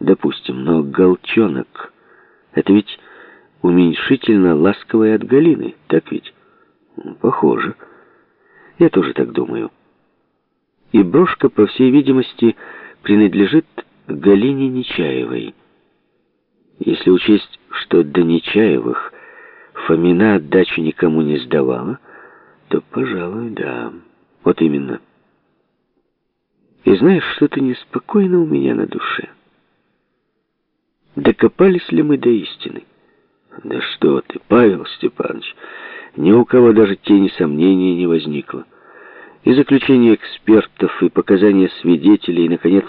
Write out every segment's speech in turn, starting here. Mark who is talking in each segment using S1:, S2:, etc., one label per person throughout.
S1: Допустим, но Голчонок — это ведь уменьшительно ласковое от Галины, так ведь? Похоже. Я тоже так думаю. И брошка, по всей видимости, принадлежит Галине Нечаевой. Если учесть, что до Нечаевых Фомина отдачу никому не сдавала, то, пожалуй, да. Вот именно. И знаешь, что-то неспокойно у меня на душе. Докопались ли мы до истины? Да что ты, Павел Степанович, ни у кого даже тени сомнения не возникло. И заключение экспертов, и показания свидетелей, и, наконец,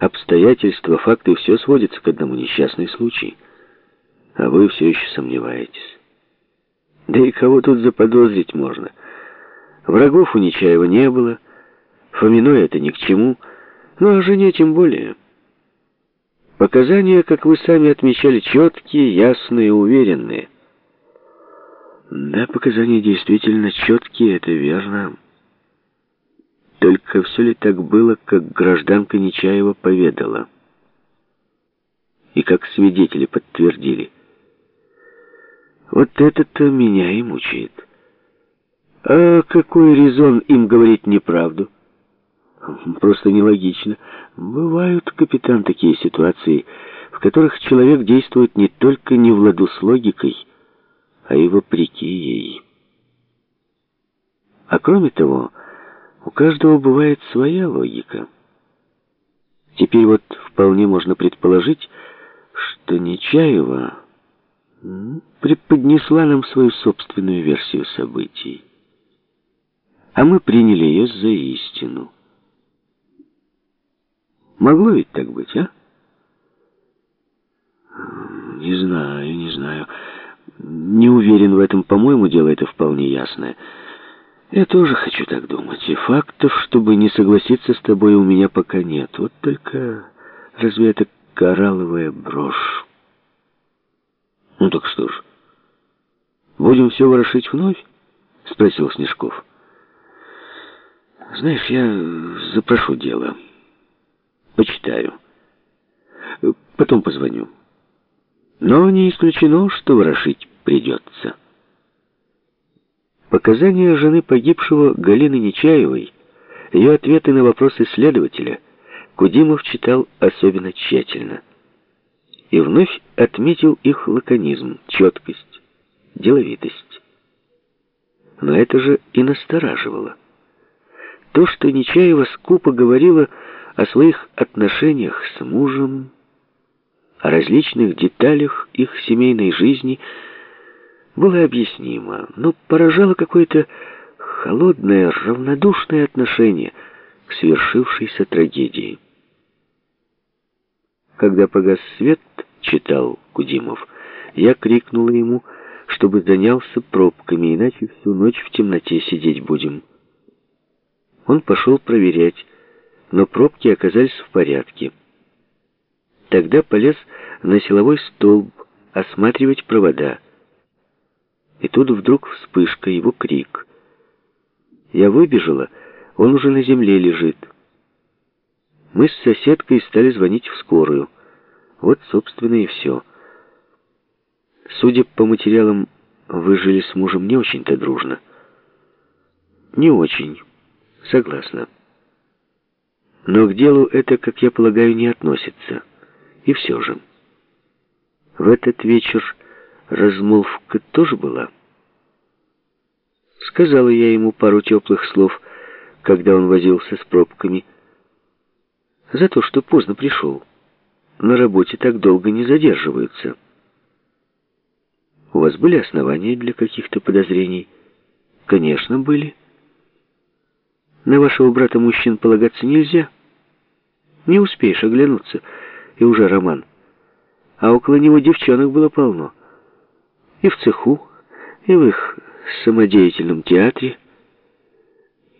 S1: обстоятельства, факты, все сводится к одному несчастный случай. А вы все еще сомневаетесь. Да и кого тут заподозрить можно? Врагов у Нечаева не было, Фоминой это ни к чему, ну а жене тем более. Показания, как вы сами отмечали, четкие, ясные, уверенные. Да, показания действительно четкие, это верно. Только все ли так было, как гражданка Нечаева поведала? И как свидетели подтвердили? Вот это-то меня и мучает. А какой резон им говорить неправду? Просто нелогично. Бывают, капитан, такие ситуации, в которых человек действует не только не в ладу с логикой, а и вопреки ей. А кроме того, у каждого бывает своя логика. Теперь вот вполне можно предположить, что Нечаева преподнесла нам свою собственную версию событий. А мы приняли ее за истину. Могло ведь так быть, а? Не знаю, не знаю. Не уверен в этом, по-моему, дело это вполне ясное. Я тоже хочу так думать. И фактов, чтобы не согласиться с тобой, у меня пока нет. Вот только разве это коралловая брошь? Ну так что ж, будем все ворошить вновь? Спросил Снежков. Знаешь, я запрошу дело. Почитаю. Потом позвоню. Но не исключено, что ворошить придется. Показания жены погибшего Галины Нечаевой, ее ответы на вопросы следователя, Кудимов читал особенно тщательно. И вновь отметил их лаконизм, четкость, деловитость. Но это же и настораживало. То, что Нечаева скупо говорила о своих отношениях с мужем, о различных деталях их семейной жизни, было объяснимо, но поражало какое-то холодное, равнодушное отношение к свершившейся трагедии. Когда погас свет, читал Кудимов, я крикнула ему, чтобы занялся пробками, иначе всю ночь в темноте сидеть будем. Он пошел проверять, но пробки оказались в порядке. Тогда полез на силовой столб осматривать провода. И тут вдруг вспышка, его крик. Я выбежала, он уже на земле лежит. Мы с соседкой стали звонить в скорую. Вот, собственно, и все. Судя по материалам, вы жили с мужем не очень-то дружно. Не очень. Согласна. Но к делу это, как я полагаю, не относится. И все же. В этот вечер размолвка тоже была. Сказала я ему пару теплых слов, когда он возился с пробками. За то, что поздно пришел. На работе так долго не задерживаются. У вас были основания для каких-то подозрений? Конечно, были. На вашего брата мужчин полагаться нельзя. Не успеешь оглянуться, и уже роман. А около него девчонок было полно. И в цеху, и в их самодеятельном театре.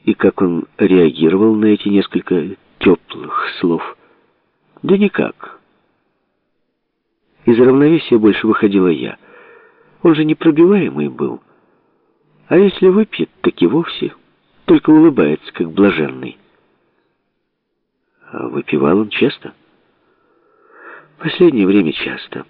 S1: И как он реагировал на эти несколько теплых слов. Да никак. Из равновесия больше выходила я. Он же непробиваемый был. А если выпьет, так и вовсе только улыбается, как блаженный. Выпивал он часто? Последнее время часто.